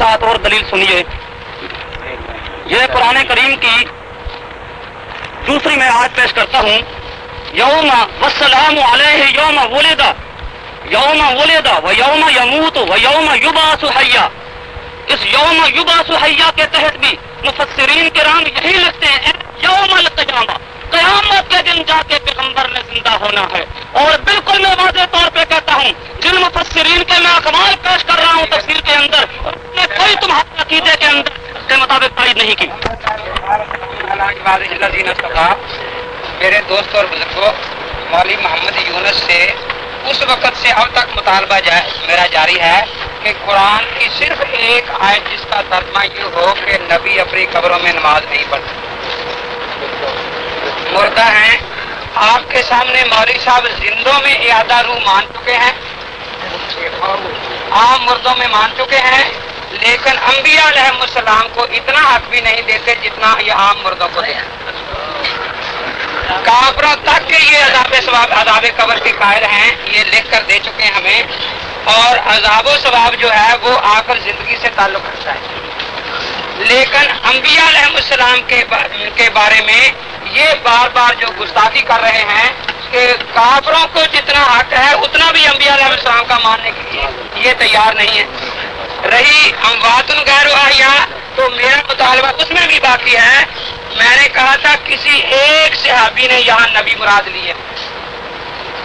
ساتھ اور دلیل سنیے۔ یہ قرآن کریم کی دوسری میں آج پیش کرتا ہوں۔ یوم وسلام علیہ یوم ولیدا یوم ولیدا و یوم یموت و یوم یوبا سہیا اس یوم یوبا سہیا کے تحت بھی مفسرین کے یہی لکھتے ہیں، یوم القیامہ۔ قیامت کے دن جا کے پیغمبر نے زندہ ہونا ہے۔ اور بالکل میں واضح طور پہ کہتا ہوں، جن مفسرین کے میں اکمال پیش کر رہا ہوں تفسیر کے اندر نے کوئی تمہارے عقیدے کے اندر اس کے مطابق تائید نہیں کی۔ میرے دوست اور بزرگوں، مولوی محمد یونس سے اس وقت سے اب تک مطالبہ میرا جاری ہے کہ قرآن کی صرف ایک آیت جس کا ترجمہ یہ ہو کہ نبی اپنی قبروں میں نماز نہیں پڑھتے۔ مردہ ہیں آپ کے سامنے مولوی صاحب زندوں میں اعادہ روح مان چکے ہیں۔ عام مردوں میں مان چکے ہیں۔ لیکن انبیاء علیہ السلام کو اتنا حق بھی نہیں دیتے جتنا یہ عام مردوں کو دے کافروں تک کے یہ عذاب ثواب عذاب قبر کے قائل ہیں۔ یہ لکھ کر دے چکے ہیں ہمیں۔ اور عذاب و ثواب جو ہے وہ آخر زندگی سے تعلق رکھتا ہے۔ لیکن انبیاء علیہ السلام کے بارے میں یہ بار بار جو گستاخی کر رہے ہیں کہ کافروں کو جتنا حق ہے اتنا بھی انبیاء علیہ السلام کا ماننے کے لیے یہ تیار نہیں ہے۔ رہی اموات غیر واحیہ تو میرا مطالبہ اس میں بھی باقی ہے۔ میں نے کہا تھا کسی ایک صحابی نے یہاں نبی مراد لیے۔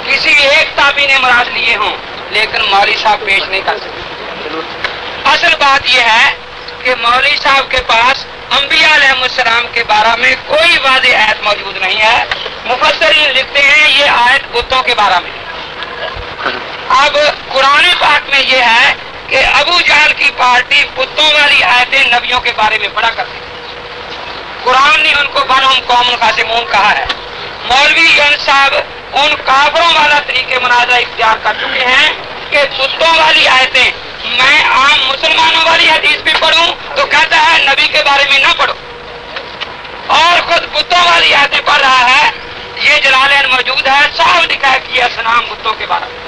کسی ایک تابی نے مراد لیے ہوں، لیکن مولوی صاحب پیش نہیں کر سکتے اصل بات یہ ہے کہ مولوی صاحب کے پاس انبیاء علیہ السلام کے بارے میں کوئی واضح آیت موجود نہیں ہے۔ مفسرین لکھتے ہیں یہ آیت بتوں کے بارے میں۔ اب قرآن پاک میں یہ ہے کہ ابو جہل کی پارٹی بتوں والی آیتیں نبیوں کے بارے میں پڑھا کرتی قرآن نے ان کو بن ہم قوم خاصمون کہا ہے۔ مولوی یون صاحب ان کافروں والا طریقے مناظرہ اختیار کر چکے ہیں کہ بتوں والی آیتیں میں عام مسلمانوں والی حدیث بھی پڑھوں تو کہتا ہے نبی کے بارے میں نہ پڑھو۔ اور خود بتوں والی آیتیں پڑھ رہا ہے، یہ جلال موجود ہے، صاحب لکھا ہے کہ بتوں کے بارے میں۔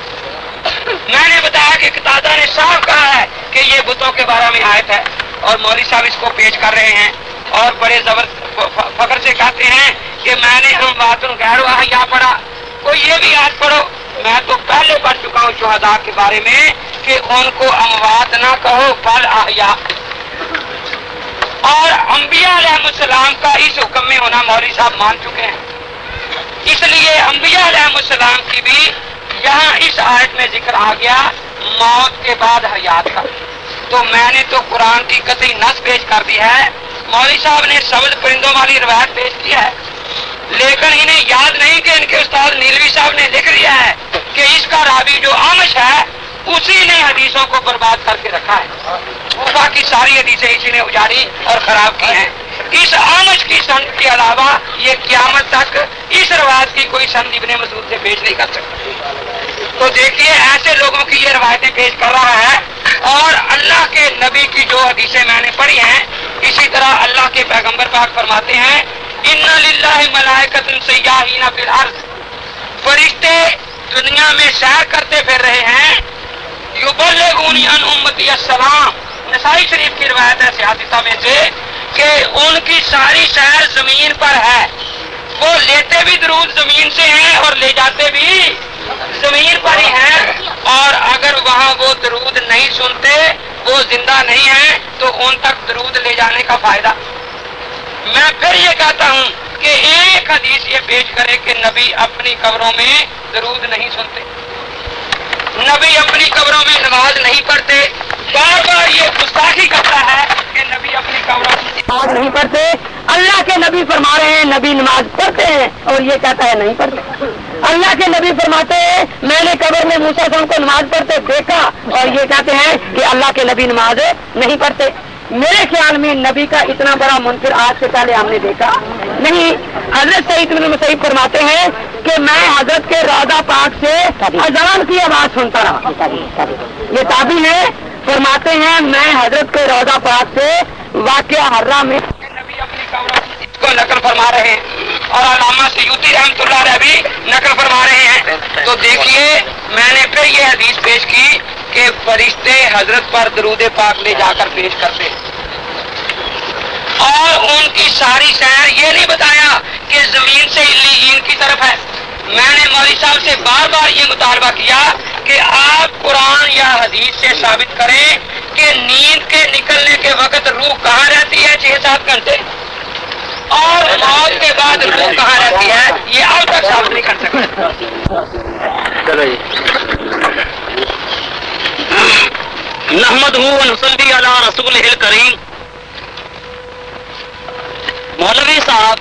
میں نے بتایا کہ کتادا نے صاف کہا ہے کہ یہ بتوں کے بارے میں آیت ہے۔ اور مولوی صاحب اس کو پیش کر رہے ہیں۔ اور بڑے زبر فخر سے کہتے ہیں کہ میں نے ہم بات غیر یا پڑھا۔ کوئی یہ بھی آج پڑھو۔ میں تو پہلے پڑھ چکا ہوں شہدا کے بارے میں۔ کہ ان کو اموات نہ کہو پل آیا۔ اور انبیاء علیہ السلام کا اس حکم میں ہونا مولوی صاحب مان چکے ہیں۔ اس لیے انبیاء علیہ السلام کی بھی یہاں اس آیت میں ذکر آ گیا، موت کے بعد حیات کا۔ تو میں نے تو قرآن کی قطعی نس پیش کر دی ہے۔ مولوی صاحب نے سبز پرندوں والی روایت پیش کی ہے۔ لیکن انہیں یاد نہیں کہ ان کے استاد نیلوی صاحب نے لکھ دیا ہے کہ اس کا رابی جو آمش ہے اسی نے حدیثوں کو برباد کر کے رکھا ہے۔ باقی ساری حدیثیں اسی نے اجاڑی اور خراب کی ہیں۔ اس آمش کی سند کے علاوہ یہ قیامت تک اس روایت کی کوئی سند ابن مسعود سے پیش نہیں کر سکتا۔ تو دیکھیے، ایسے لوگوں کی یہ روایتیں پیش کر رہا ہے۔ اور اللہ کے نبی کی جو حدیثیں میں نے پڑھی ہیں، اسی طرح اللہ کے پیغمبر پاک فرماتے ہیں، ان للہ ملائکت سیاحین فی الارض فرشتے دنیا میں سیر کرتے پھر رہے ہیں۔ ان امتی السلام، نسائی شریف کی روایت ہے سیاستہ میں سے کہ ان کی ساری سیر زمین پر ہے۔ وہ لیتے بھی درود زمین سے ہیں اور لے جاتے بھی زمین پر ہی ہیں۔ اور اگر وہاں وہ درود نہیں سنتے، وہ زندہ نہیں ہیں، تو ان تک درود لے جانے کا فائدہ۔ میں پھر یہ کہتا ہوں کہ ایک حدیث یہ پیش کرے کہ نبی اپنی قبروں میں درود نہیں سنتے۔ نبی اپنی قبروں میں نماز نہیں پڑھتے۔ بار بار یہ گستاخی کرتا ہے کہ نبی اپنی قبروں میں نماز نہیں پڑھتے۔ اللہ کے نبی فرما رہے ہیں، نبی نماز پڑھتے ہیں اور یہ کہتا ہے نہیں پڑھتے۔ اللہ کے نبی فرماتے ہیں، میں نے قبر میں موسا صاحب کو نماز پڑھتے دیکھا اور یہ کہتے ہیں کہ اللہ کے نبی نماز نہیں پڑھتے۔ میرے خیال میں نبی کا اتنا بڑا منفر آج سے پہلے ہم نے دیکھا۔ نہیں، حضرت سعید بن مسیب فرماتے ہیں کہ میں حضرت کے روزہ پاک سے اذان کی آواز سنتا رہا۔ یہ تابی ہے۔ فرماتے ہیں، میں حضرت کے روزہ پاک سے واقعہ ہررا میں نبی اپنی کو نقل فرما رہے ہیں۔ اور علامہ سیوتی رحمۃ اللہ علیہ بھی نقل فرما رہے ہیں۔ تو دیکھیے، میں نے پھر یہ حدیث پیش کی کہ فرشتے حضرت پر درود پاک لے جا کر پیش کرتے ہیں۔ اور ان کی ساری سیر یہ نہیں بتایا کہ زمین سے علیین کی طرف ہے۔ میں نے مولوی صاحب سے بار بار یہ مطالبہ کیا کہ آپ قرآن یا حدیث سے ثابت کریں کہ نیند کے نکلنے کے وقت روح کہاں رہتی ہے؟ چھ سات گھنٹے۔ اور موت کے بعد روح کہاں رہتی ہے؟ یہ اب تک ثابت نہیں کر سکتے نحمد نسلی علی رسول کریم مولوی صاحب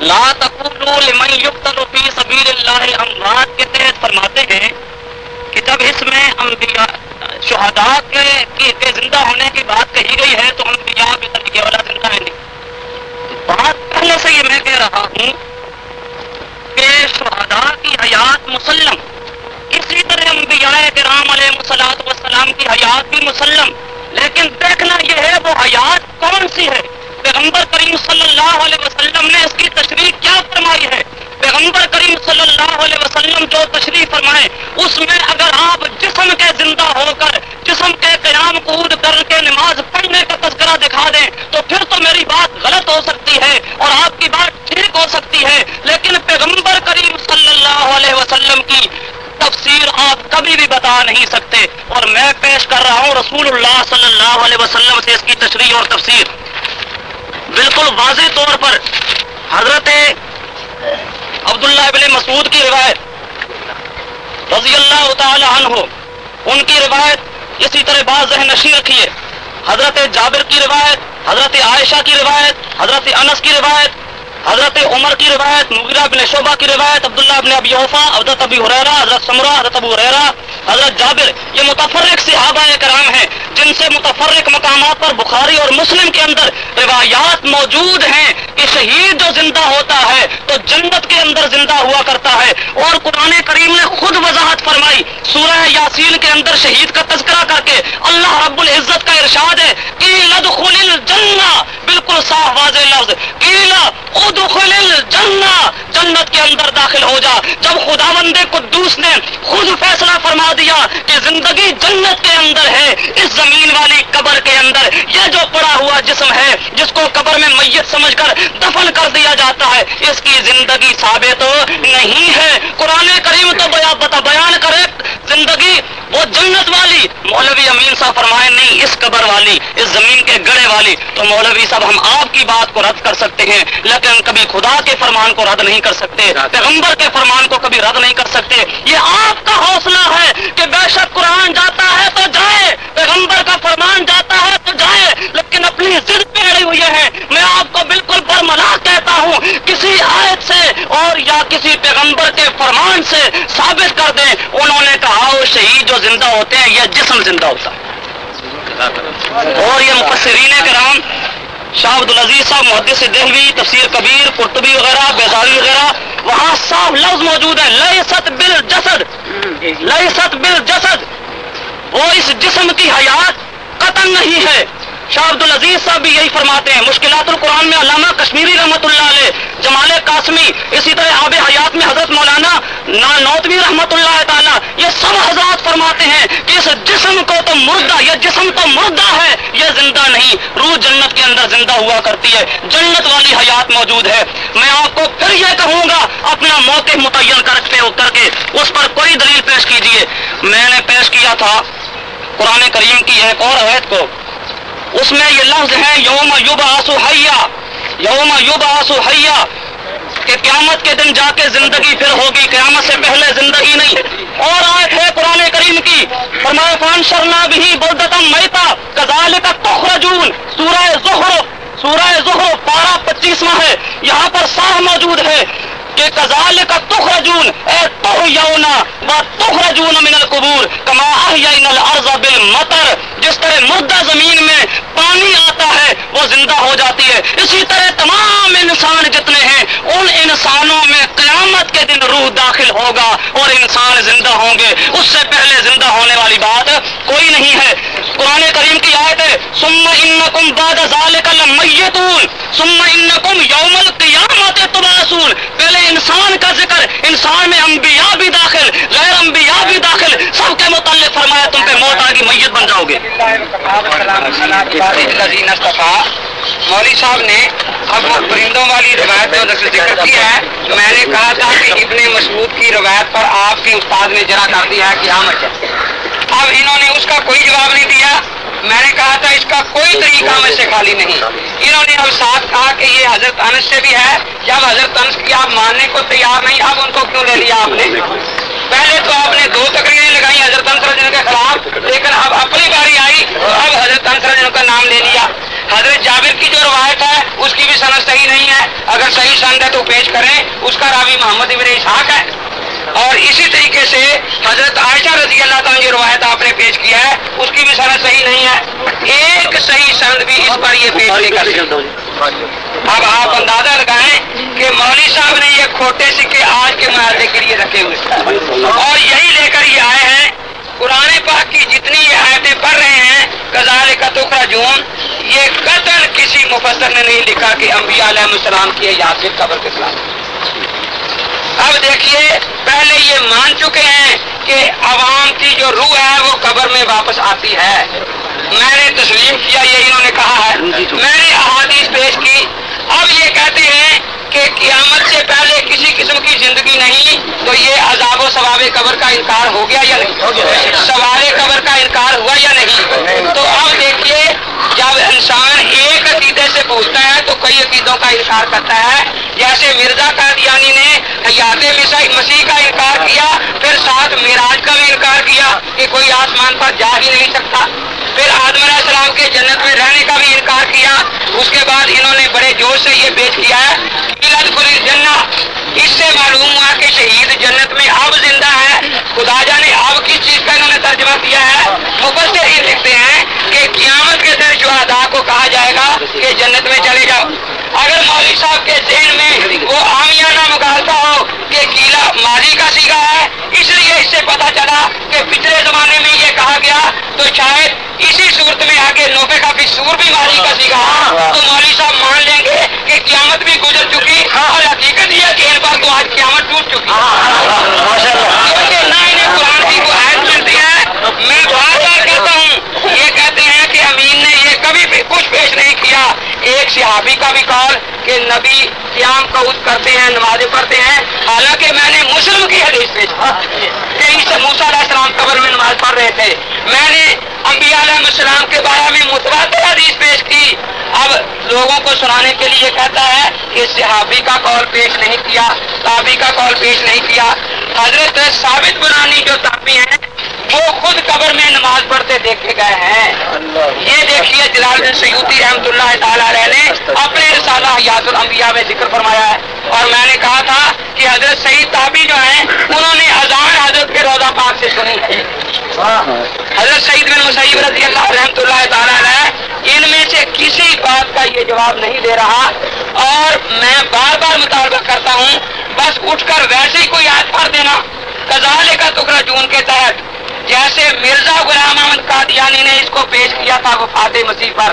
لا تقولوا لمن يقتل في سبيل الله اموات کے تحت فرماتے ہیں کہ جب اس میں انبیاء شہداء کے, کے, زندہ ہونے کی بات کہی گئی ہے تو انبیاء بھی طریقے والا زندہ ہے نہیں بات پہلے سے یہ میں کہہ رہا ہوں کہ شہداء کی حیات مسلم اسی طرح انبیاء کرام علیہ مسلاط وسلام کی حیات بھی مسلم۔ لیکن دیکھنا یہ ہے، وہ حیات کون سی ہے؟ پیغمبر کریم صلی اللہ علیہ وسلم نے اس کی تشریح کیا فرمائی ہے؟ پیغمبر کریم صلی اللہ علیہ وسلم جو تشریح فرمائے، اس میں اگر آپ جسم کے زندہ ہو کر، جسم کے قیام کود کر کے نماز پڑھنے کا تذکرہ دکھا دیں، تو پھر تو میری بات غلط ہو سکتی ہے اور آپ کی بات ٹھیک ہو سکتی ہے۔ لیکن پیغمبر کریم صلی اللہ علیہ وسلم کی تفسیر آپ کبھی بھی بتا نہیں سکتے اور میں پیش کر رہا ہوں رسول اللہ صلی اللہ علیہ وسلم سے اس کی تشریح اور تفسیر۔ بالکل واضح طور پر حضرت عبداللہ ابن مسعود کی روایت رضی اللہ تعالی عنہ، ان کی روایت اسی طرح بعض ذہن نشی رکھیے۔ حضرت جابر کی روایت، حضرت عائشہ کی روایت، حضرت انس کی روایت حضرت عمر کی روایت، مغیرہ بن شعبہ کی روایت، عبداللہ ابن ابی اوفا حضرت ابی حریرا حضرت سمرہ، حضرت ابو حریرا حضرت جابر، یہ متفرق صحابہ کرام ہیں جن سے متفرق مقامات پر بخاری اور مسلم کے اندر روایات موجود ہیں۔ کہ شہید جو زندہ ہوتا ہے تو جنت کے اندر زندہ ہوا کرتا ہے۔ اور قرآن کریم نے خود وضاحت فرمائی، سورہ یاسین کے اندر شہید کا تذکرہ کر کے اللہ رب العزت کا ارشاد ہے کہ لد بالکل صاف واضح لفظ ادخل الجنہ۔ جنت کے اندر داخل ہو جا۔ جب خدا بند قدوس نے خود فیصلہ فرما دیا کہ زندگی جنت کے اندر ہے، اس زمین والی قبر کے اندر، یہ جو پڑا ہوا جسم ہے، جس کو قبر میں میت سمجھ کر دفن کر دیا جاتا ہے۔ اس کی زندگی ثابت نہیں ہے۔ قرآن کریم تو بتا بیان کرے، زندگی وہ جنت والی۔ مولوی امین صاحب فرمائے، نہیں، اس قبر والی، اس زمین کے گڑے والی۔ تو مولوی صاحب، ہم آپ کی بات کو رد کر سکتے ہیں، لیکن کبھی خدا کے فرمان کو رد نہیں کر سکتے، پیغمبر کے فرمان کو کبھی رد نہیں کر سکتے۔ یہ آپ کا حوصلہ ہے کہ بے شک قرآن جاتا ہے تو جائے، پیغمبر کا فرمان جاتا ہے تو جائے۔ لیکن اپنی ضد پہ اڑے ہوئے ہیں میں آپ کو بالکل برملا کہتا ہوں، کسی آیت سے اور یا کسی پیغمبر کے فرمان سے ثابت کر دیں۔ انہوں نے کہا وہ شہید جو زندہ ہوتے ہیں، یہ جسم زندہ ہوتا ہے۔ اور یہ مفسرین کرام، شاہ عبد العزیز صاحب، محدث دہلوی، تفسیر کبیر، قرطبی وغیرہ بیزاری وغیرہ، وہاں صاف لفظ موجود ہے لیے ست بل جسد لیے ست بل جسد وہ اس جسم کی حیات قتل نہیں ہے۔ شاہ عبد العزیز صاحب بھی یہی فرماتے ہیں، مشکلات القرآن میں علامہ کشمیری رحمۃ اللہ علیہ، جمال قاسمی، اسی طرح آب حیات میں حضرت مولانا نوتوی رحمۃ اللہ تعالیٰ، یہ سب حضرات فرماتے ہیں کہ اس جسم کو تو مردہ، یہ جسم تو مردہ ہے، یہ زندہ نہیں، روح جنت کے اندر زندہ ہوا کرتی ہے، جنت والی حیات موجود ہے۔ میں آپ کو پھر یہ کہوں گا، اپنا موقع متعین کر کے کر کے، اس پر کوئی دلیل پیش کیجیے میں نے پیش کیا تھا، قرآن کریم کی ایک اور عہد کو اس میں یہ لفظ ہے یوم یوب آسو حیا، یوم یوب آسو حیا، کہ قیامت کے دن جا کے زندگی پھر ہوگی، قیامت سے پہلے زندگی نہیں۔ اور آئے ہے قرآن کریم کی فرمائے فان شرنا بھی بلدتم میتا کزال کا تخرجون۔ سورہ زہر سورہ زہر پارہ پچیسواں ہے، یہاں پر صاف موجود ہے۔ کہ کزال کا تخ رجون اے تخ یونا و تخ رجون من القبور، کما احیین الارض بالمطر، جس طرح مردہ زمین میں پانی آتا ہے، وہ زندہ ہو جاتی ہے۔ اسی طرح تمام انسان جتنے ہیں، ان انسانوں میں قیامت کے دن روح داخل ہوگا اور انسان زندہ ہوں گے۔ اس سے پہلے زندہ ہونے والی بات کوئی نہیں ہے۔ قرآن کریم کی آیت ہے سم ان باد میتون سم ان یوم القیامت تباسون پہلے انسان کا ذکر، انسان میں انبیاء بھی داخل، غیر انبیاء بھی داخل، سب کے متعلق فرمایا تم پہ موت آگی، میت بن جاؤ گے۔ مولوی صاحب نے اب وہ پرندوں والی روایت جو ذکر کی ہے، میں نے کہا تھا کہ ابن مسعود کی روایت پر آپ کے استاد نے جرا کر دیا ہے، قیامت ہے اب انہوں نے اس کا کوئی جواب نہیں دیا۔ میں نے کہا تھا اس کا کوئی طریقہ میں سے خالی نہیں۔ انہوں نے اب ساتھ کہا کہ یہ حضرت انس سے بھی ہے۔ جب حضرت انس کی آپ ماننے کو تیار نہیں، اب ان کو کیوں لے لیا آپ نے؟ پہلے تو آپ نے دو تقریریں لگائی حضرت انسر کے خلاف، لیکن اب اپنی باری آئی اب حضرت انسر کا نام لے لیا۔ حضرت جابر کی جو روایت ہے، اس کی بھی صنعت صحیح نہیں ہے۔ اگر صحیح سند ہے تو پیش کریں۔ اس کا راوی محمد ابن اسحاق ہے۔ اور اسی طریقے سے حضرت عائشہ رضی اللہ تعالیٰ جو روایت آپ نے پیش کیا ہے، اس کی بھی صنعت صحیح نہیں ہے۔ ایک صحیح سند بھی اس پر یہ پیش نہیں کر اب آپ اندازہ لگائیں کہ مولوی صاحب نے یہ کھوٹے سکے آج کے معاہدے کے لیے رکھے ہوئے۔ اور یہی لے کر یہ آئے ہیں، قرآن پاک کی جتنی یہ آیتیں پڑھ رہے ہیں کزال کا جون یہ قتل کسی مفسر نے نہیں لکھا کہ انبیاء علیہ السلام کی ہے یا پھر قبر کے خلاف۔ اب دیکھیے پہلے یہ مان چکے ہیں کہ عوام کی جو روح ہے وہ قبر میں واپس آتی ہے۔ میں نے تسلیم کیا یہ انہوں نے کہا ہے۔ میں نے احادیث پیش کی۔ اب یہ کہتے ہیں کہ قیامت سے پہلے کسی قسم کی زندگی نہیں تو یہ عذاب و ثواب قبر کا انکار ہو گیا یا نہیں؟ سوال قبر کا انکار ہوا یا نہیں؟ تو اب دیکھیے جب انسان ایک عقیدے سے پوچھتا ہے تو کئی عقیدوں کا انکار کرتا ہے۔ جیسے مرزا قادیانی نے حیات مسیح کا انکار کیا پھر ساتھ میراج کا بھی انکار کیا کہ کوئی آسمان پر جا ہی نہیں سکتا۔ پھر آدم علیہ السلام کے جنت میں رہنے کا بھی انکار کیا اس کے بعد انہوں نے بڑے جوش سے یہ پیش کیا ہے اس سے معلوم ہوا کہ شہید جنت میں اب زندہ ہے، خدا جانے اب کس چیز کا ترجمہ کیا ہے۔ مبصر یہ لکھتے ہیں کہ قیامت کے دن شہدا کو کہا جائے گا کہ جنت میں چلے جاؤ۔ اگر مولوی صاحب کے ذہن میں وہ آمیانہ مغالتا ہو کہ کیلا ماضی کا سیگا ہے اس لیے اس سے پتا چلا کہ پچھلے زمانے میں یہ کہا گیا تو شاید اسی صورت میں آگے نوبے کا بھی سور بھی ماضی کا سیگا تو مولوی صاحب مان لیں گے کہ قیامت بھی گزر چکی اور حقیقت یہ کہ ان پر تو آج قیامت ٹوٹ چکی نہ انہیں قرآن کی کو ہے میں بار بار کہتا ہوں؟ یہ کہتے ہیں کہ امین نے یہ کبھی بھی کچھ پیش نہیں کیا۔ ایک صحابی کا بھی کال کہ نبی قیام کو کرتے ہیں نمازیں پڑھتے ہیں۔ حالانکہ میں نے مسلم کی حدیث پیش کہ اس موسا علیہ السلام قبر میں نماز پڑھ رہے تھے۔ میں نے انبیاء علیہ السلام کے بارے میں متبادل حدیث پیش کی۔ اب لوگوں کو سنانے کے لیے کہتا ہے کہ صحابی کا کال پیش نہیں کیا تابی کا کال پیش نہیں کیا۔ حضرت ثابت برانی جو تابی ہیں وہ خود قبر میں نماز پڑھتے دیکھے گئے ہیں۔ یہ دیکھیے جلال بن سیوتی رحمۃ اللہ تعالیٰ نے اپنے رسالہ حیات الانبیاء میں ذکر فرمایا ہے۔ اور میں نے کہا تھا کہ حضرت سعید تابی جو ہیں انہوں نے اذان حضرت کے روزہ پاک سے سنی۔ حضرت سعید بن مسیب رضی اللہ رحمۃ اللہ تعالیٰ ان میں سے کسی بات کا یہ جواب نہیں دے رہا۔ اور میں بار بار مطالبہ کرتا ہوں بس اٹھ کر ویسے ہی کوئی یاد کر دینا۔ کزالے کا ٹکڑا جون کے تحت۔ جیسے مرزا غلام احمد قادیانی نے اس کو پیش کیا تھا وہ فاتح مسیح پر،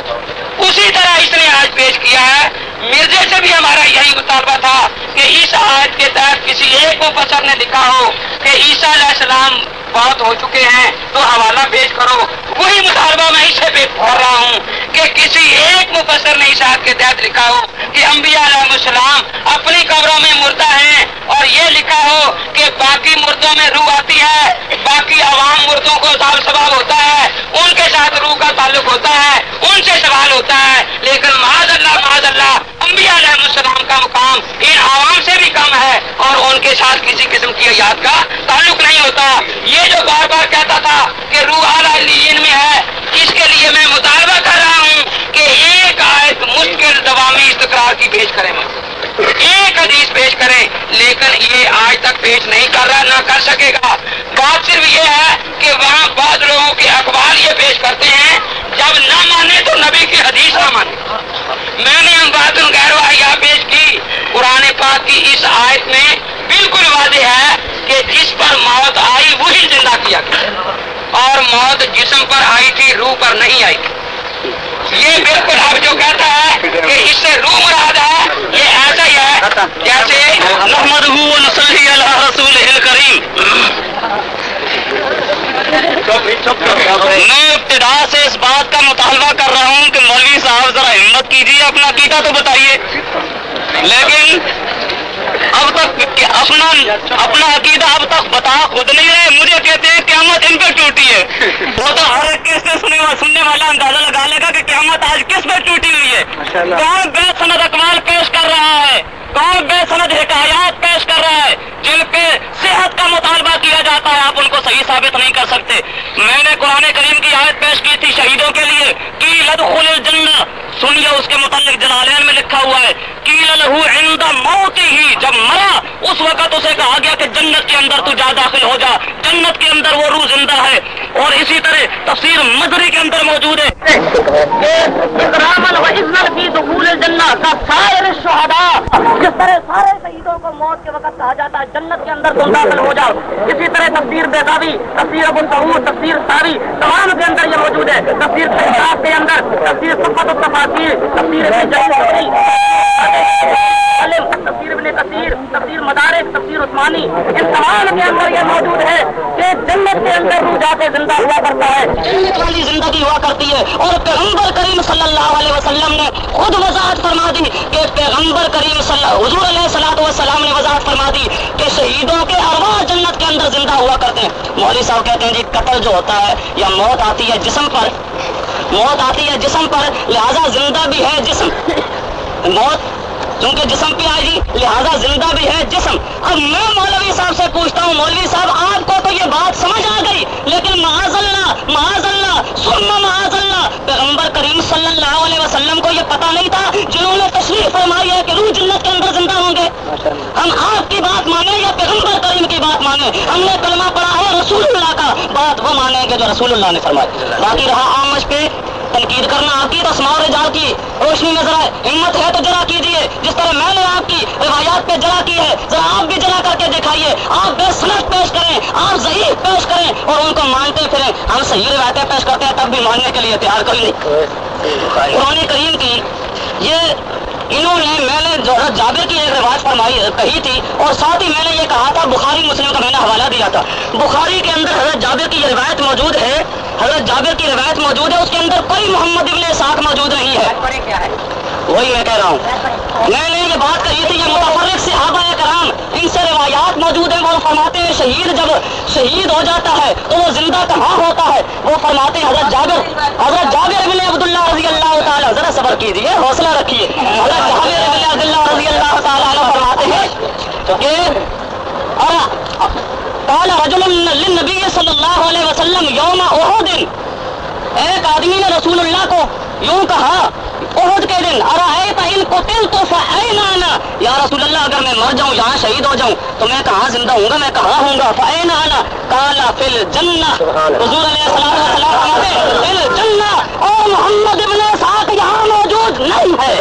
اسی طرح اس نے آج پیش کیا ہے۔ مرزے سے بھی ہمارا یہی مطالبہ تھا کہ اس آج کے تحت کسی ایک مفسر نے لکھا ہو، کہ عیسیٰ علیہ السلام بہت ہو چکے ہیں، تو حوالہ پیش کرو۔ وہی مطالبہ میں اسے پیش کر رہا ہوں کہ کسی ایک مفسر نے اس کے تحت لکھا ہو کہ انبیاء علیہ السلام اپنی قبروں میں مردہ ہیں اور یہ لکھا ہو کہ باقی مردوں میں روح آتی ہے، باقی عوام مردوں کو سال سوال ہوتا ہے، ان کے ساتھ روح کا تعلق ہوتا ہے، ان سے سوال ہوتا ہے۔ لیکن محض اللہ محض اللہ، انبیاء علیہ السلام کا مقام ان عوام سے بھی کم ہے اور ان کے ساتھ کسی قسم کی یاد کا تعلق نہیں ہوتا۔ یہ جو بار بار کہتا تھا کہ روح اعلی میں ہے، اس کے لیے میں مطالبہ کر رہا ہوں کہ ایک آیت مشکل دوامی استقرار کی پیش کریں ایک حدیث پیش کریں لیکن یہ آج تک پیش نہیں کر رہا، نہ کر سکے گا۔ بات صرف یہ ہے کہ وہاں بعض لوگوں کے اخبار یہ پیش کرتے ہیں، جب نہ مانے تو نبی کی حدیث نہ مانے۔ میں نے ہم بات غیر پیش کی۔ قرآن پاک کی اس آیت میں بالکل واضح ہے کہ جس پر موت آئی وہی زندہ کیا گیا۔ اور موت جسم پر آئی تھی، روح پر نہیں آئی۔ تھی یہ بالکل اب جو کہتا ہے کہ اس سے روح مراد ہے، یہ ایسا ہی ہے جیسے محمد اللہ رسول کریم میں ابتدا سے اس بات کا مطالبہ کر رہا ہوں کہ مولوی صاحب ذرا ہمت کیجیے اپنا عقیدہ تو بتائیے۔ لیکن اب تک اپنا اپنا عقیدہ اب تک بتا خود نہیں رہے مجھے کہتے ہیں قیامت ان پہ ٹوٹی ہے۔ وہ تو ہر ایک کس سے سننے والا اندازہ لگا لے گا کہ قیامت آج کس پہ ٹوٹی ہوئی ہے۔ کون بے سند اقوال پیش کر رہا ہے؟ کون بے سند حکایات پیش کر رہا ہے؟ جن پہ صحت کا مطالبہ کیا جاتا ہے، آپ ان کو صحیح ثابت نہیں کر سکتے۔ میں نے قرآن کریم کی آیت پیش کی تھی شہیدوں کے لیے۔ کی لد الجنہ۔ سنیے اس کے متعلق جلالین میں لکھا ہوا ہے۔ کی عند موت ہی جب مرا، اس وقت اسے کہا گیا کہ جنت کے اندر تو جا داخل ہو جا۔ جنت کے اندر وہ روح زندہ ہے۔ اور اسی طرح تفسیر مدری کے اندر موجود ہے۔ جس طرح سارے شہیدوں کو موت کے وقت کہا جاتا ہے، جنت کے اندر تم داخل ہو جاؤ۔ اسی طرح تفسیر بیدابی تفسیر ابو سعود تفسیر ساری، تمام کے اندر یہ موجود ہے۔ تفسیر کے اندر، تفسیر صفت التفاصیر تفسیر تفسیر ابن کثیر، تفسیر مدارک، تفسیر عثمانی۔ ان تمام کے اندر یہ موجود ہے کہ جنت کے اندر روح جا کے زندہ ہوا کرتا ہے۔ جنت والی زندگی ہوا کرتی ہے۔ اور پیغمبر کریم صلی اللہ علیہ وسلم نے خود وضاحت فرما دی کہ پیغمبر کریم صلی اللہ حضور علیہ صلاح وسلام نے وضاحت فرما دی کہ اندر زندہ ہوا کرتے ہیں۔ مولوی صاحب کہتے ہیں جی قتل جو ہوتا ہے، یا موت آتی ہے جسم پر۔ موت آتی ہے جسم پر، لہذا زندہ بھی ہے جسم۔ موت کیونکہ جسم پہ آئے گی لہذا زندہ بھی ہے جسم۔ اب میں مولوی صاحب سے پوچھتا ہوں، مولوی صاحب، آپ کو تو یہ بات سمجھ آ گئی، لیکن معاذ اللہ معاذ اللہ سننا معاذ اللہ۔ پیغمبر کریم صلی اللہ علیہ وسلم کو یہ پتا نہیں تھا، جنہوں نے تشریف فرمائی ہے کہ روح جنت کے اندر زندہ ہوں گے۔ ہم آپ کی بات مانیں یا پیغمبر کریم کی بات مانیں؟ ہم نے کلمہ پڑھا ہے رسول اللہ کا، بات وہ مانیں گے جو رسول اللہ نے فرمائی۔ باقی رہا آمش پہ تنقید کرنا آپ کی تو رجال کی، روشنی میں ذرا ہمت ہے تو جرا کیجیے جس طرح میں نے آپ کی روایات پہ جلا کی ہے، ذرا آپ بھی جلا کر کے دکھائیے۔ آپ بے سنت پیش کریں، آپ ضعیف پیش کریں اور ان کو مانتے پھریں۔ ہم صحیح روایتیں پیش کرتے ہیں، تب بھی ماننے کے لیے تیار کوئی نہیں قرآن کریم کی یہ انہوں نے میں نے جابر کی ایک روایت فرمائی کہی تھی اور ساتھ ہی میں نے یہ کہا تھا بخاری مسلم کا میں نے حوالہ دیا تھا۔ بخاری کے اندر حضرت جابر کی یہ روایت موجود ہے حضرت جابر کی روایت موجود ہے اس کے اندر کوئی محمد ابن ساتھ موجود نہیں ہے۔ وہی میں کہہ رہا ہوں۔ میں نے یہ بات کہی تھی یہ متفرق آبا کرام ان سے روایات موجود ہیں وہ فرماتے ہیں شہید جب شہید ہو جاتا ہے تو وہ زندہ کہاں ہوتا ہے؟ وہ فرماتے ہیں حضرت جابر حضرت جابر ابن عبداللہ رضی اللہ تعالیٰ ذرا صبر کیجیے حوصلہ رکھیے۔ حضرت عبداللہ رضی اللہ تعالیٰ فرماتے ہیں کہ قال رجل للنبی صلی اللہ علیہ وسلم یوم احد۔ ایک آدمی نے رسول اللہ کو یوں کہا عہد کے دن ارا کو تل تو آنا یا رسول اللہ، اگر میں مر جاؤں، یہاں شہید ہو جاؤں، تو میں کہاں زندہ ہوں گا؟ میں کہاں ہوں گا؟ فین آنا کالا فل جنا حضور علیہ السلام فل جنا او محمد ابن یہاں موجود نہیں ہے۔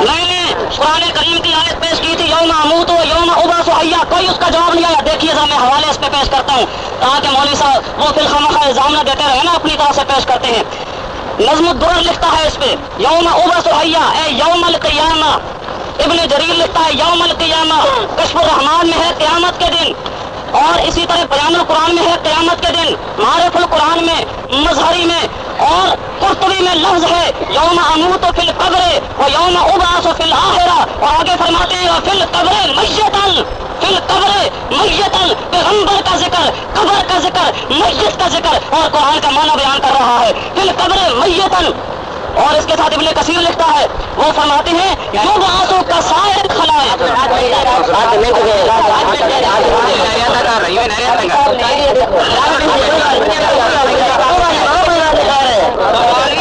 میں نے قرآن کریم کی آیت پیش کی تھی، یوم اموت یوم ابا سہیا کوئی اس کا جواب نہیں آیا۔ دیکھیے ذرا میں حوالے اس پہ پیش کرتا ہوں، تاکہ مولوی صاحب وہ فلخام کا الزام نہ دیتے رہے نا، اپنی طرح سے پیش کرتے ہیں۔ نظم الدر لکھتا ہے اس پہ، یوم ابا سہیا اے یوم القیامہ۔ ابن جریر لکھتا ہے، یوم القیامہ۔ کشف الرحمان میں ہے قیامت کے دن۔ اور اسی طرح بیان القرآن میں ہے، قیامت کے دن معرف القرآن میں، مظہری میں اور قرطبی میں لفظ ہے، یوم اموت فی القبر و یوم اباس فی الآخرہ اور آگے فرماتے ہیں فی القبر میتن فی القبر میتن پیغمبر کا ذکر، قبر کا ذکر، میت کا ذکر اور قرآن کا معنی بیان کر رہا ہے۔ فی القبر میتن اور اس کے ساتھ ابن کثیر لکھتا ہے، وہ فرماتے ہیں، جو آنسو کا سائر کھلا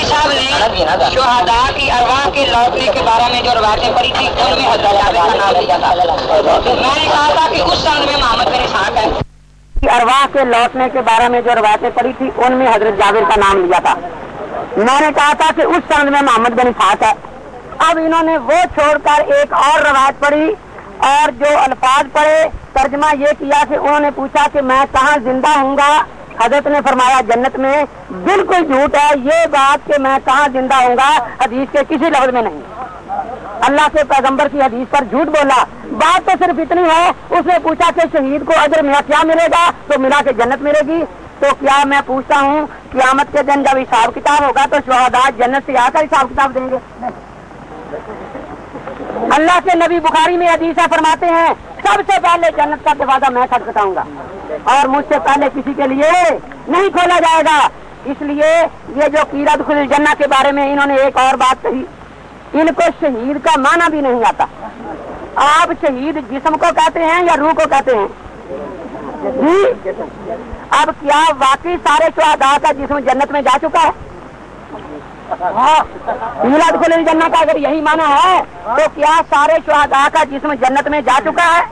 صاحب شہدا کی ارواح کے لوٹنے کے بارے میں جو روایتیں پڑی تھی، ان میں حضرت کا نام لیا تھا۔ میں نے کہا تھا کہ اس سند میں محمد میرے ساتھ ہے۔ ارواح کے لوٹنے کے بارے میں جو روایتیں پڑی تھی، ان میں حضرت جاوید کا نام لیا تھا۔ میں نے کہا تھا کہ اس سند میں محمد بن فاس ہے۔ اب انہوں نے وہ چھوڑ کر ایک اور روایت پڑھی اور جو الفاظ پڑھے، ترجمہ یہ کیا کہ انہوں نے پوچھا کہ میں کہاں زندہ ہوں گا؟ حضرت نے فرمایا، جنت میں بالکل جھوٹ ہے، یہ بات کہ میں کہاں زندہ ہوں گا، حدیث کے کسی لفظ میں نہیں۔ اللہ کے پیغمبر کی حدیث پر جھوٹ بولا۔ بات تو صرف اتنی ہے، اس نے پوچھا کہ شہید کو اگر میرا کیا ملے گا؟ تو ملا کے جنت ملے گی۔ تو کیا میں پوچھتا ہوں، قیامت کے دن جب حساب کتاب ہوگا تو شہدا جنت سے آ کر حساب کتاب دیں گے؟ اللہ کے نبی بخاری میں حدیثہ فرماتے ہیں، سب سے پہلے جنت کا دروازہ میں کھٹکھٹاؤں گا۔ اور مجھ سے پہلے کسی کے لیے نہیں کھولا جائے گا۔ اس لیے یہ جو کیرت خل جنا کے بارے میں انہوں نے ایک اور بات کہی، ان کو شہید کا معنی بھی نہیں آتا۔ آپ شہید جسم کو کہتے ہیں یا روح کو کہتے ہیں؟ جی؟ اب کیا واقعی سارے شہدا کا جسم جنت میں جا چکا ہے؟ میلاد کھل جنا کا اگر یہی معنی ہے، تو کیا سارے شہدا کا جسم جنت میں جا چکا ہے؟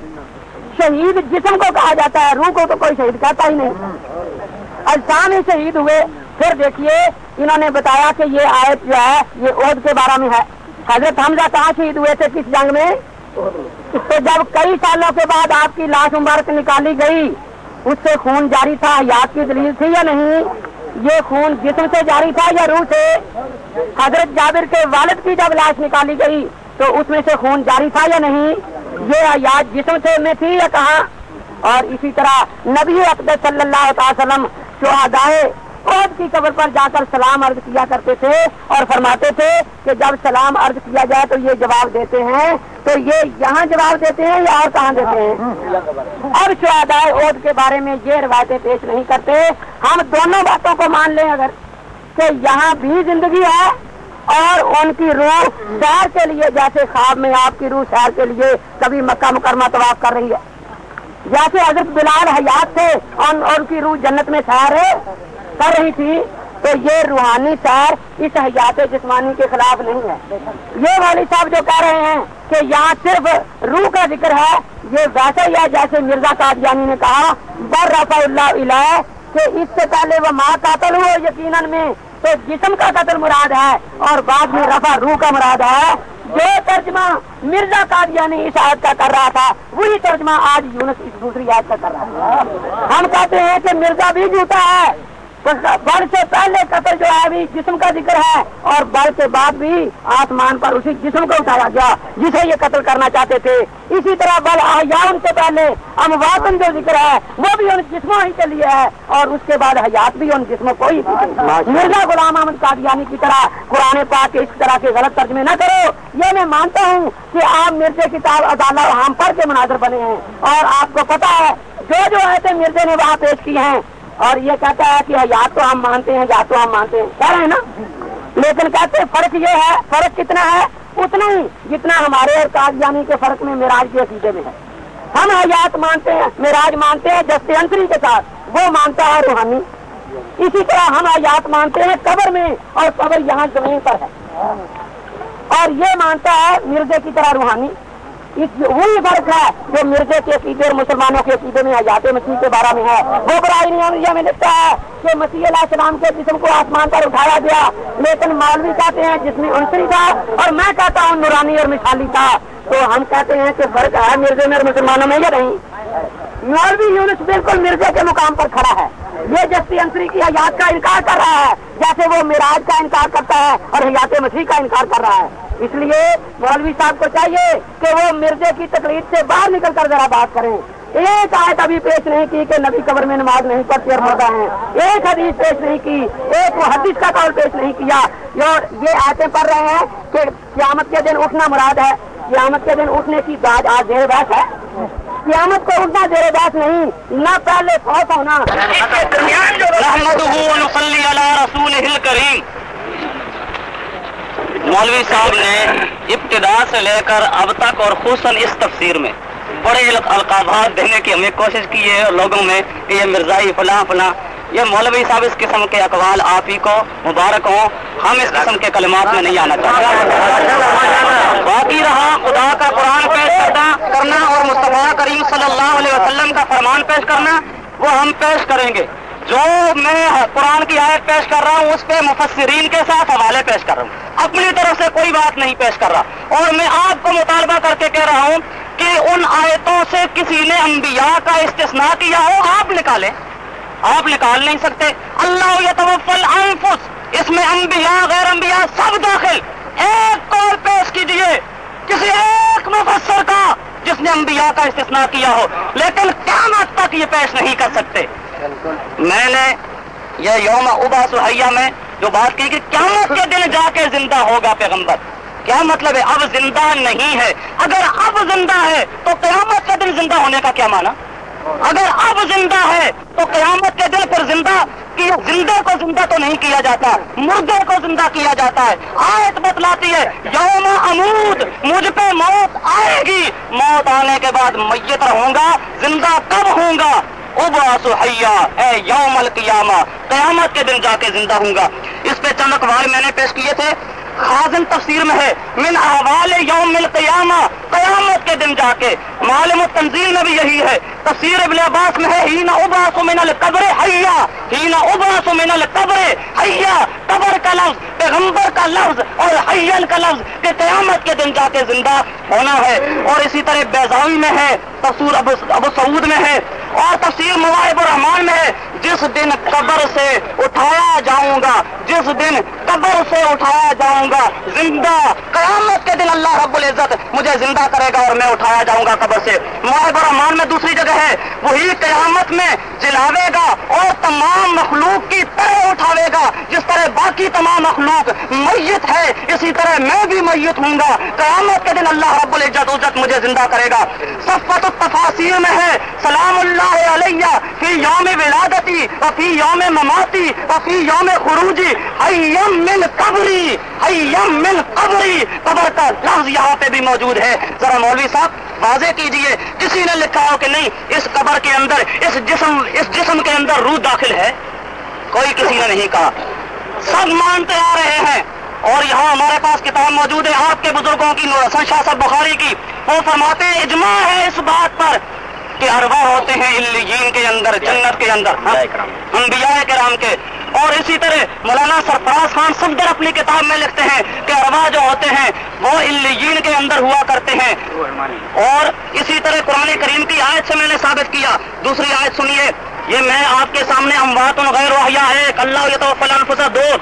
شہید جسم کو کہا جاتا ہے، روح کو تو کوئی شہید کہتا ہی نہیں۔ اجسام ہی شہید ہوئے، پھر دیکھیے، انہوں نے بتایا کہ یہ آیت جو ہے، یہ عہد کے بارے میں ہے۔ حضرت حمزہ کہاں شہید ہوئے تھے، کس جنگ میں؟ تو جب کئی سالوں کے بعد آپ کی لاش مبارک نکالی گئی اس سے خون جاری تھا، یاد کی دلیل تھی یا نہیں؟ یہ خون جسم سے جاری تھا یا روح سے؟ حضرت جابر کے والد کی جب لاش نکالی گئی تو اس میں سے خون جاری تھا یا نہیں؟ یہ یاد جسم سے میں تھی یا کہاں؟ اور اسی طرح نبی اقدس صلی اللہ تعالی وسلم شہدائے عہد کی قبر پر جا کر سلام عرض کیا کرتے تھے اور فرماتے تھے کہ جب سلام عرض کیا جائے تو یہ جواب دیتے ہیں تو یہ یہاں جواب دیتے ہیں یا اور کہاں دیتے ہیں اب شہدائے عہد کے بارے میں یہ روایتیں پیش نہیں کرتے ہم دونوں باتوں کو مان لیں اگر کہ یہاں بھی زندگی ہے اور ان کی روح سیر کے لیے جیسے خواب میں آپ کی روح سیر کے لیے کبھی مکہ مکرمہ طواف کر رہی ہے جیسے حضرت بلال حیات تھے اور ان کی روح جنت میں سیر کر رہی تھی تو یہ روحانی سیر اس حیات جسمانی کے خلاف نہیں ہے۔ یہ والد صاحب جو کہہ رہے ہیں کہ یہاں صرف روح کا ذکر ہے، یہ ویسا ہی ہے جیسے مرزا قادیانی نے کہا، بر رفا اللہ علیہ کہ اس سے پہلے وہ ماں قاتل ہو یقیناً میں، تو جسم کا قتل مراد ہے اور بعد میں رفا روح کا مراد ہے۔ جو ترجمہ مرزا قادیانی اس آیت کا کر رہا تھا، وہی ترجمہ آج یونس اس دوسری آیت کا کر رہا ہے۔ ہم کہتے ہیں کہ مرزا بھی جھوٹا ہے بڑھ سے پہلے قتل جو ہے ابھی جسم کا ذکر ہے اور بڑھ کے بعد بھی آسمان پر اسی جسم کو اٹھایا گیا جسے یہ قتل کرنا چاہتے تھے۔ اسی طرح بل آیا ان سے پہلے امواتن جو ذکر ہے وہ بھی ان جسموں ہی کے لیے ہے اور اس کے بعد حیات بھی ان جسموں کو ہی مرزا غلام احمد قادیانی کی طرح قرآن پاک کے اس طرح کے غلط ترجمے نہ کرو۔ یہ میں مانتا ہوں کہ آپ مرزے کتاب عدالت ہم پڑھ کے مناظر بنے ہیں اور آپ کو پتا ہے جو جو ایسے مرزے نے وہاں پیش کی ہیں اور یہ کہتا ہے کہ یا تو ہم مانتے ہیں، یا تو ہم مانتے ہیں۔ کہہ رہے ہیں نا؟ لیکن کہتے ہیں، فرق یہ ہے، فرق کتنا ہے؟ اتنا ہی، جتنا ہمارے اور کاغذانی کے فرق میں میراج کے عقیدے میں ہے۔ ہم حیات مانتے ہیں، میراج مانتے ہیں جستے انتری کے ساتھ وہ مانتا ہے روحانی۔ اسی طرح ہم حیات مانتے ہیں قبر میں، اور قبر یہاں زمین پر ہے۔ اور یہ مانتا ہے مرزے کی طرح روحانی۔ وہی فرق ہے جو مرزے کے عقیدے اور مسلمانوں کے عقیدے میں حیات مسیح کے بارے میں ہے۔ وہ برائی میں لکھتا ہے کہ مسیح علیہ السلام کے جسم کو آسمان پر اٹھایا گیا۔ لیکن مولوی کہتے ہیں جس میں انسری تھا اور میں کہتا ہوں نورانی اور مثالی تھا۔ تو ہم کہتے ہیں کہ فرق ہے مرزے میں اور مسلمانوں میں یا نہیں؟ مولوی یونس بالکل مرزے کے مقام پر کھڑا ہے۔ یہ جستی انسری کی حیات کا انکار کر رہا ہے، جیسے وہ میراج کا انکار کرتا ہے اور حیات مسیح کا انکار کر رہا ہے۔ اس لیے مولوی صاحب کو چاہیے کہ وہ مرزے کی تکلیف سے باہر نکل کر ذرا بات کریں۔ ایک آیت ابھی پیش نہیں کی کہ نبی قبر میں نماز نہیں پڑھتے اور مردہ ہیں۔ ایک حدیث پیش نہیں کی، ایک حدیث کا قول پیش نہیں کیا۔ اور یہ آیتیں پڑھ رہے ہیں کہ قیامت کے دن اٹھنا مراد ہے۔ قیامت کے دن اٹھنے کی داج آج دیر بات ہے۔ قیامت کو اٹھنا دیر بات نہیں، نہ پہلے فوت ہونا۔ رسول کریم مولوی صاحب نے ابتدا سے لے کر اب تک اور خصوصاً اس تفسیر میں بڑے القابات دینے کی ہمیں کوشش کی ہے لوگوں میں کہ یہ مرزائی فلاں فلاں یہ مولوی صاحب اس قسم کے اقوال آپ ہی کو مبارک ہوں۔ ہم اس قسم کے کلمات میں نہیں آنا چاہتے۔ باقی رہا خدا کا قرآن پیش کرنا کرنا اور مصطفیٰ کریم صلی اللہ علیہ وسلم کا فرمان پیش کرنا، وہ ہم پیش کریں گے۔ جو میں قرآن کی آیت پیش کر رہا ہوں، اس پہ مفسرین کے ساتھ حوالے پیش کر رہا ہوں۔ اپنی طرف سے کوئی بات نہیں پیش کر رہا۔ اور میں آپ کو مطالبہ کر کے کہہ رہا ہوں کہ ان آیتوں سے کسی نے انبیاء کا استثناء کیا ہو، آپ نکالیں۔ آپ نکال نہیں سکتے۔ اللہ یتوفل انفس۔ اس میں انبیاء، غیر انبیاء سب داخل۔ ایک کال پیش کیجیے کسی ایک مفسر کا جس نے انبیاء کا استثناء کیا ہو۔ لیکن قیامت تک یہ پیش نہیں کر سکتے۔ میں نے یہ یوم ابا سہیا میں جو بات کی کہ قیامت کے دن جا کے زندہ ہوگا پیغمبر۔ کیا مطلب ہے؟ اب زندہ نہیں ہے۔ اگر اب زندہ ہے تو قیامت کے دن زندہ ہونے کا کیا مانا اگر اب زندہ ہے تو قیامت کے دن پھر زندہ کی کو زندہ تو نہیں کیا جاتا، مردے کو زندہ کیا جاتا ہے۔ آیت بتلاتی ہے، یوم امود، مجھ پہ موت آئے گی۔ موت آنے کے بعد میت رہوں گا، زندہ کب ہوں گا؟ ابا سہیا اے یوم القیامہ، قیامت کے دن جا کے زندہ ہوں گا۔ اس پہ چند اخبار میں نے پیش کیے تھے۔ خازن تفسیر میں ہے، من احوال یوم القیامہ، قیامت کے دن جا کے۔ معلوم تنظیم میں بھی یہی ہے۔ تفسیر ابن عباس میں ہے، ہینا اباس من القبر حیا، ہینا اباس من القبر حیا۔ قبر کا لفظ، پیغمبر کا لفظ اور حیل کا لفظ کہ قیامت کے دن جا کے زندہ ہونا ہے۔ اور اسی طرح بیزاوی میں ہے، تفسیر ابو ابو سعود میں ہے۔ اور تفسیر مواہب الرحمان میں ہے، جس دن قبر سے اٹھایا جاؤں گا، جس دن قبر سے اٹھایا جاؤں گا۔ زندہ، قیامت کے دن اللہ رب العزت مجھے زندہ کرے گا اور میں اٹھایا جاؤں گا قبر سے۔ مواہب الرحمان میں دوسری جگہ ہے۔ وہی قیامت میں جلاوے گا اور تمام مخلوق کی طرح اٹھاوے گا۔ جس طرح باقی تمام مخلوق میت ہے، اسی طرح میں بھی میت ہوں گا۔ قیامت کے دن اللہ رب العزت عزت مجھے زندہ کرے گا۔ صفت التفاصیر میں ہے۔ سلام اللہ علیہ۔ فی یوم ولادتی و فی یوم مماتی و فی یوم خروجی۔ حیم من قبری حیم من قبری۔ قبر کا لفظ یہاں پہ بھی موجود ہے۔ ذرا مولوی صاحب، واضح کیجیے، کسی نے لکھا ہو کہ نہیں، اس قبر کے اندر، اس جسم اس جسم کے اندر روح داخل ہے؟ کوئی کسی نے نہیں کہا۔ سب مانتے آ رہے ہیں۔ اور یہاں ہمارے پاس کتاب موجود ہے۔ آپ کے بزرگوں کی حسن شاہ صاحب بخاری کی، وہ فرماتے ہیں، اجماع ہے اس بات پر۔ کہ اروا ہوتے ہیں الجین کے اندر جنت کے اندر ہاں، انبیاء کرام کے۔ اور اسی طرح مولانا سرفراز خان صفدر اپنی کتاب میں لکھتے ہیں کہ اروا جو ہوتے ہیں وہ الجین کے اندر ہوا کرتے ہیں۔ اور اسی طرح قرآن کریم کی آیت سے میں نے ثابت کیا۔ دوسری آیت سنیے۔ یہ میں آپ کے سامنے اموات غیر وحیہ ہے اللہ یہ تو فسا دو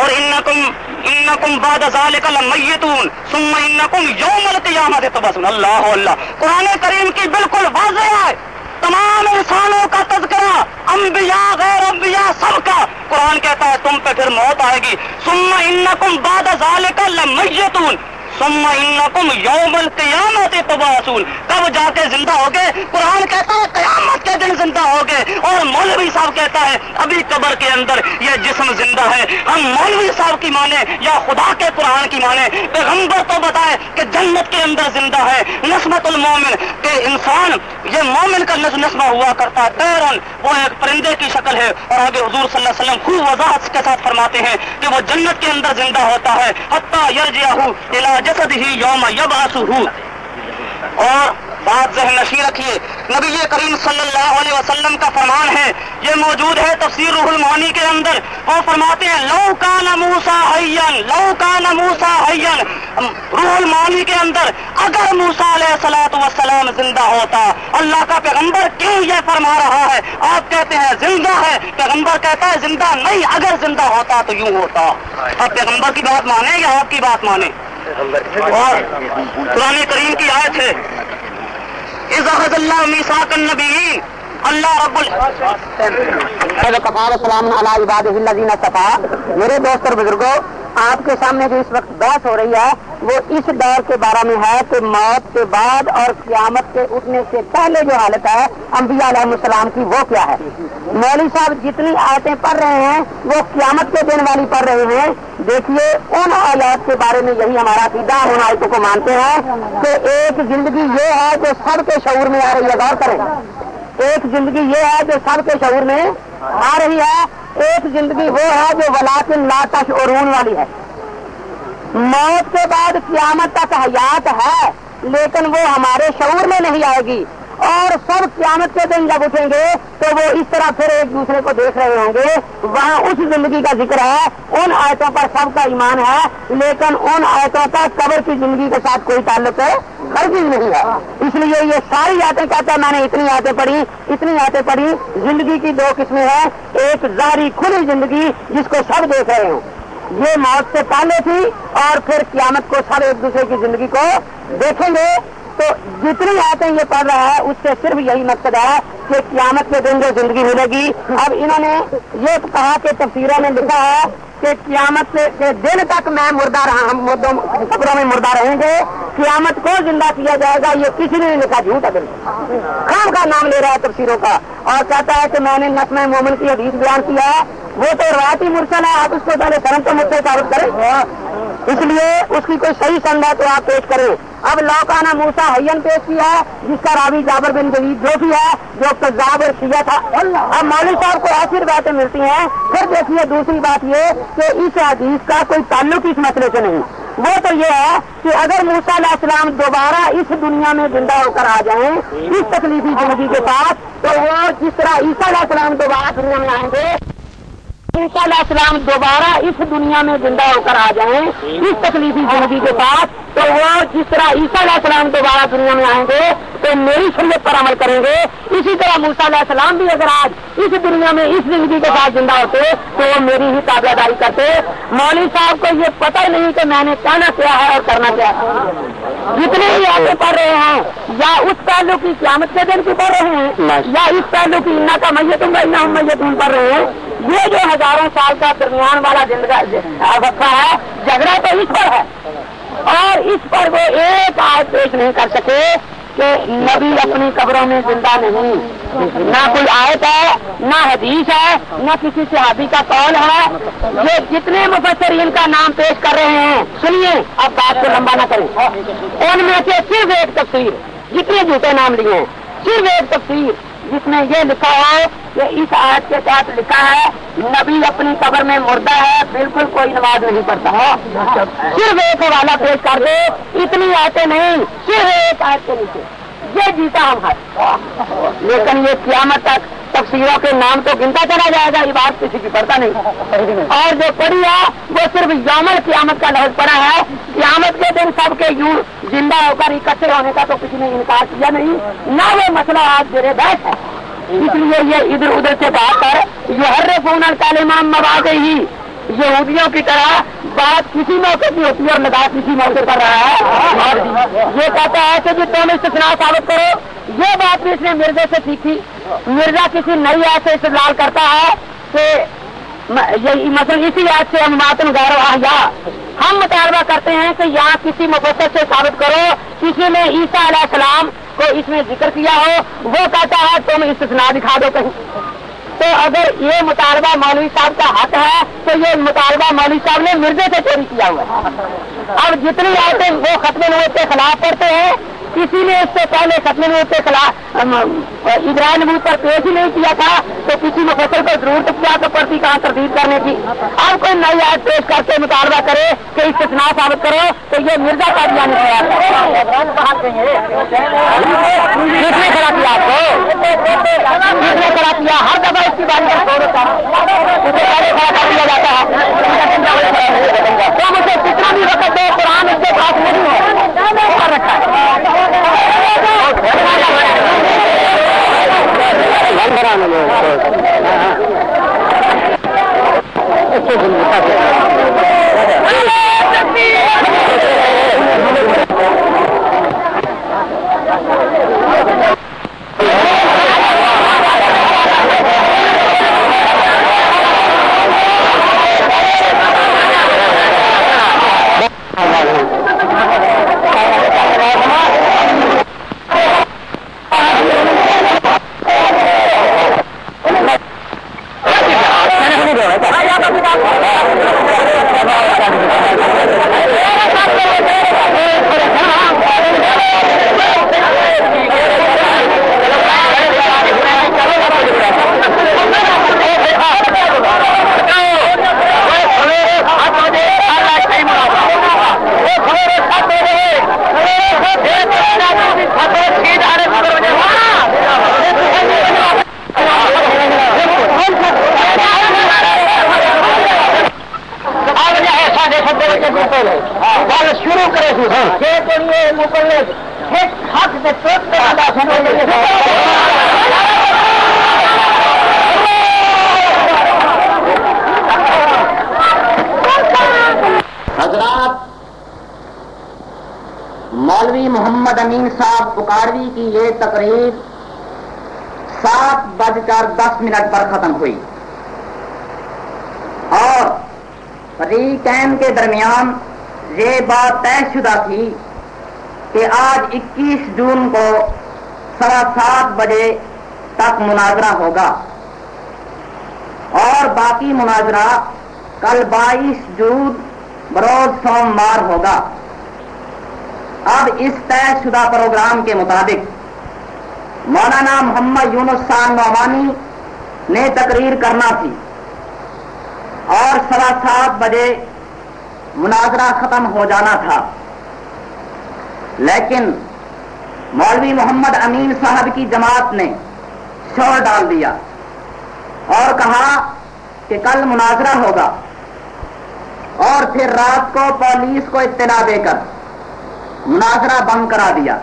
اور انکم انکم بعد ذالک لمیتون ثم انکم یوم القیامت تبسن اللہ اللہ. قرآن کریم کی بالکل واضح ہے. تمام انسانوں کا تذکرہ. انبیاء، غیر انبیاء، سب کا. قرآن کہتا ہے تم پہ پھر موت آئے گی. ثم انکم بعد ذالک لمیتون ثم انکم یوم القیامت تباسون کب جا کے زندہ ہوگے۔ قرآن کہتا ہے قیامت کے دن زندہ ہوگے۔ اور مولوی صاحب کہتا ہے ابھی قبر کے اندر یہ جسم زندہ ہے۔ ہم مولوی صاحب کی مانے یا خدا کے قرآن کی مانے پیغمبر تو بتائے کہ جنت کے اندر زندہ ہے۔ نسمت المومن، کہ انسان، یہ مومن کا نس- نسمہ ہوا کرتا ہے۔ پیرن وہ ایک پرندے کی شکل ہے۔ اور آگے حضور صلی اللہ علیہ وسلم خوب وضاحت کے ساتھ فرماتے ہیں کہ وہ جنت کے اندر زندہ ہوتا ہے۔ حتیٰ یرجعہ الى جسد ہی یوم یبعثہ اور بات ذہن نشی رکھیے، نبی کریم صلی اللہ علیہ وسلم کا فرمان ہے، یہ موجود ہے تفسیر روح المعانی کے اندر۔ وہ فرماتے ہیں، لو کا نموسا حین لو کا نموسا حین روح المعانی کے اندر اگر موسا علیہ سلاۃ وسلام زندہ ہوتا، اللہ کا پیغمبر کیوں یہ فرما رہا ہے؟ آپ کہتے ہیں، زندہ ہے۔ پیغمبر کہتا ہے، زندہ نہیں، اگر زندہ ہوتا تو یوں ہوتا۔ اب پیغمبر کی بات مانے یا آپ کی بات مانے؟ اور قرآن کریم کی آیت ہے اذا اللہ میساک النبیین اللہ رب السلام علی عباد الذین صفا میرے دوست اور بزرگوں آپ کے سامنے جو اس وقت بحث ہو رہی ہے، وہ اس دور کے بارے میں ہے کہ موت کے بعد اور قیامت کے اٹھنے سے پہلے جو حالت ہے، انبیاء علیہ السلام کی، وہ کیا ہے؟ مولوی صاحب جتنی آیتیں پڑھ رہے ہیں، وہ قیامت کے دن والی پڑھ رہے ہیں۔ دیکھیے، ان آیات کے بارے میں یہی ہمارا عقیدہ ہم ان آیتوں کو مانتے ہیں کہ ایک زندگی یہ ہے جو سب کے شعور میں آ رہی ہے۔ غور کریں، ایک زندگی یہ ہے جو سب کے شعور میں آ رہی ہے۔ ایک زندگی وہ ہے جو ولاکن لا تشعرون والی ہے۔ موت کے بعد قیامت تک حیات ہے، لیکن وہ ہمارے شعور میں نہیں آئے گی۔ اور سب قیامت کے دن جب اٹھیں گے تو وہ اس طرح پھر ایک دوسرے کو دیکھ رہے ہوں گے۔ وہاں اس زندگی کا ذکر ہے، ان آیتوں پر سب کا ایمان ہے، لیکن ان آیتوں کا قبر کی زندگی کے ساتھ کوئی تعلق ہر چیز نہیں ہے۔ اس لیے یہ ساری آیتیں کہتا ہے میں نے اتنی آیتیں پڑھی، اتنی آیتیں پڑھی۔ زندگی کی دو قسمیں ہیں۔ ایک ظاہری کھلی زندگی جس کو سب دیکھ رہے ہوں۔ یہ موت سے پہلے تھی اور پھر قیامت کو سب ایک دوسرے کی زندگی کو دیکھیں گے۔ تو جتنی آیتیں یہ پڑھ رہا ہے، اس سے صرف یہی مقصد ہے کہ قیامت کے دن جو زندگی ملے گی۔ اب انہوں نے یہ کہا کہ تفسیروں نے لکھا ہے کہ قیامت کے دن تک میں مردہ رہا ہم مردوں میں مردہ رہیں گے۔ قیامت کو زندہ کیا جائے گا، یہ کسی نے نہیں لکھا، جھوٹ ہے بالکل۔ خام کا نام لے رہا ہے تفسیروں کا اور کہتا ہے کہ میں نے نسم مومن کی حدیث بیان کیا۔ ہے وہ تو روایتی مرسل ہے، آپ اس کو پہلے کرم تو مجھ سے ثابت کریں۔ اس لیے اس کی کوئی صحیح سند ہے تو آپ پیش کریں۔ اب لوکانا موسا حین پیش کیا ہے، جس کا راوی جابر بن جدید جو بھی ہے، جو کذاب اور کیا تھا۔ اب مولوی صاحب کو ایسی باتیں ملتی ہیں۔ پھر دیکھیے دوسری بات یہ کہ اس حدیث کا کوئی تعلق اس مسئلے سے نہیں۔ وہ تو یہ ہے کہ اگر موسا علیہ السلام دوبارہ اس دنیا میں زندہ ہو کر آ جائیں، اس تکلیفی زندگی کے ساتھ، تو وہ جس طرح عیسیٰ علیہ السلام دوبارہ دنیا میں آئیں گے عیسیٰ علیہ السلام دوبارہ اس دنیا میں زندہ ہو کر آ جائیں اس تکلیفی زندگی کے ساتھ تو وہ جس طرح عیسیٰ علیہ السلام دوبارہ دنیا میں آئیں گے تو میری شریعت پر عمل کریں گے۔ اسی طرح موسا علیہ السلام بھی اگر آج اس دنیا میں اس زندگی کے ساتھ زندہ ہوتے تو وہ میری ہی تابع داری کرتے۔ مولوی صاحب کو یہ پتہ ہی نہیں کہ میں نے کہنا کیا ہے اور کرنا کیا ہے۔ جتنے بھی آگے پڑھ رہے ہیں یا اس پہلو کی قیامت کے دن کی پڑھ رہے ہیں یا اس پہلو کی انا کا میتوں کا انا میتوں پڑھ رہے ہیں یہ جو ہزاروں سال کا درمیان والا وقفہ ہے، جھگڑا تو اس پر ہے۔ اور اس پر وہ ایک آج پیش نہیں کر سکے کہ نبی اپنی قبروں میں زندہ نہیں۔ نہ کوئی آیت ہے، نہ حدیث ہے، نہ کسی صحابی کا قول ہے۔ یہ جتنے مفسرین کا نام پیش کر رہے ہیں، سنیے، اب بات کو لمبا نہ کریں۔ ان میں سے صرف ایک تفسیر، جتنے جھوٹے نام لیے ہیں، صرف ایک تفسیر جس میں یہ لکھا ہے کہ اس آیت کے ساتھ لکھا ہے، نبی اپنی قبر میں مردہ ہے، بالکل کوئی نماز نہیں پڑتا صرف ایک حوالہ پیش کر دے اتنی آیتیں نہیں، صرف ایک آیت کے نیچے۔ یہ جیتا ہم ہے لیکن یہ قیامت تک تفسیروں کے نام تو گنتا چلا جائے گا، یہ بات کسی کی پڑتا نہیں۔ اور جو پڑھی ہے، وہ صرف یومل قیامت کا لفظ پڑا ہے۔ قیامت کے دن سب کے یوں زندہ ہو کر اکٹھے ہونے کا تو کسی نے انکار کیا نہیں۔ نہ وہ مسئلہ آج میرے بیٹھ ہے۔ اس لیے یہ ادھر ادھر سے بات کر یہ ہر فون الکالمان مواد ہی یہودیوں کی طرح بات کسی موقع کی ہوتی ہے اور لگا کسی موقع پر رہا ہے۔ اور یہ کہتا ہے کہ جی تم استثناء ثابت کرو۔ یہ بات بھی اس نے مرزے سے سیکھی۔ مرزا کسی نئی آیت سے استدلال کرتا ہے کہ یہ مثلا اسی یاد سے ہم ماتن غیر یا ہم مطالبہ کرتے ہیں کہ یہاں کسی مفسر سے ثابت کرو۔ کسی نے عیسیٰ علیہ السلام کو اس میں ذکر کیا ہو، وہ کہتا ہے، تم استثناء دکھا دو کہیں۔ تو اگر یہ مطالبہ مولوی صاحب کا حق ہے، تو یہ مطالبہ مولوی صاحب نے مرزے سے چوری کیا ہوا ہے۔ اب جتنی آیتیں وہ ختم نوت کے خلاف پڑھتے ہیں کسی نے اس سے پہلے ختم نوت کے خلاف ابراہیم نمود پر پیش ہی نہیں کیا تھا، تو کسی مفسر کو ضرورت کیا تو پڑتی کہاں تردید کرنے کی؟ اب کوئی نئی آیت پیش کر کے مطالبہ کرے کہ اس سے ثابت کرو تو یہ مرزا کا دیا نہیں کس نے کھڑا کیا آپ کو؟ کس نے کھڑا کیا؟ ہر دفعہ اس کی بات پر اسے پہلے کھڑا کر دیا جاتا ہے۔ تو مجھے کتنا بھی وقت دو، قرآن اس کے پاس نہیں ہے۔ کر رکھا ہے۔ صاحب پکاروی کی یہ تقریر سات بج کر دس منٹ پر ختم ہوئی۔ اور فریقین کے درمیان یہ بات طے شدہ تھی کہ آج اکیس جون کو سوا سات بجے تک مناظرہ ہوگا۔ اور باقی مناظرہ کل بائیس جون بروز سوموار ہوگا۔ اب اس طے شدہ پروگرام کے مطابق مولانا محمد یونس سان نعمانی نے تقریر کرنا تھی اور سوا سات بجے مناظرہ ختم ہو جانا تھا۔ لیکن مولوی محمد امین صاحب کی جماعت نے شور ڈال دیا اور کہا کہ کل مناظرہ ہوگا اور پھر رات کو پولیس کو اطلاع دے کر مناظرہ بند کرا دیا۔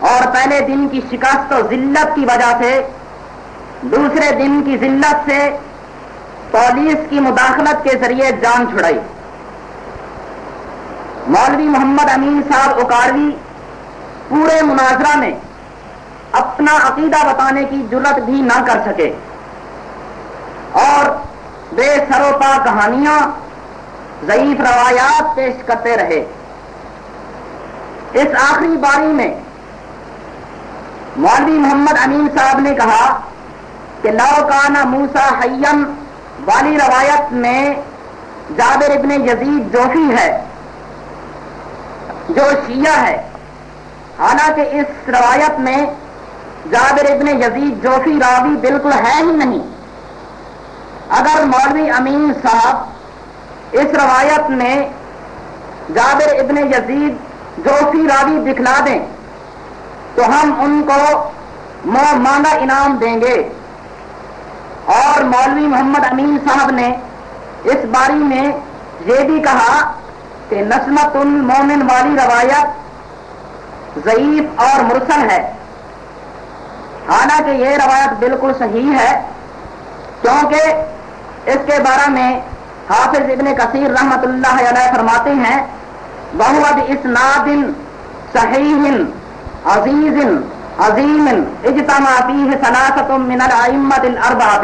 اور پہلے دن کی شکست و ذلت کی وجہ سے، دوسرے دن کی ذلت سے پولیس کی مداخلت کے ذریعے جان چھڑائی۔ مولوی محمد امین صاحب اکاروی پورے مناظرہ میں اپنا عقیدہ بتانے کی جرت بھی نہ کر سکے۔ اور بے سروپا کہانیاں، ضعیف روایات پیش کرتے رہے۔ اس آخری باری میں مولوی محمد امین صاحب نے کہا کہ لوکانا موسا حیم والی روایت میں جابر ابن یزید جوفی ہے، جو شیعہ ہے۔ حالانکہ اس روایت میں جابر ابن یزید جوفی راوی بالکل ہے ہی نہیں۔ اگر مولوی امین صاحب اس روایت میں جابر ابن یزید جوفی راوی دکھلا دیں تو ہم ان کو مانا انعام دیں گے۔ اور مولوی محمد امین صاحب نے اس باری میں یہ بھی کہا کہ نسمت المومن والی روایت ضعیف اور مرسل ہے۔ حالانکہ یہ روایت بالکل صحیح ہے، کیونکہ اس کے بارے میں حافظ ابن کثیر رحمت اللہ علیہ فرماتے ہیں بہت اسناد صحیح عزیز عظیم اجتماع فیہ سلاست من الائمت الاربعہ